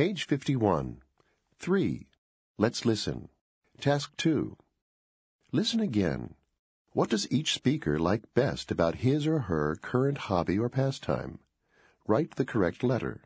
Page 51. 3. Let's listen. Task 2. Listen again. What does each speaker like best about his or her current hobby or pastime? Write the correct letter.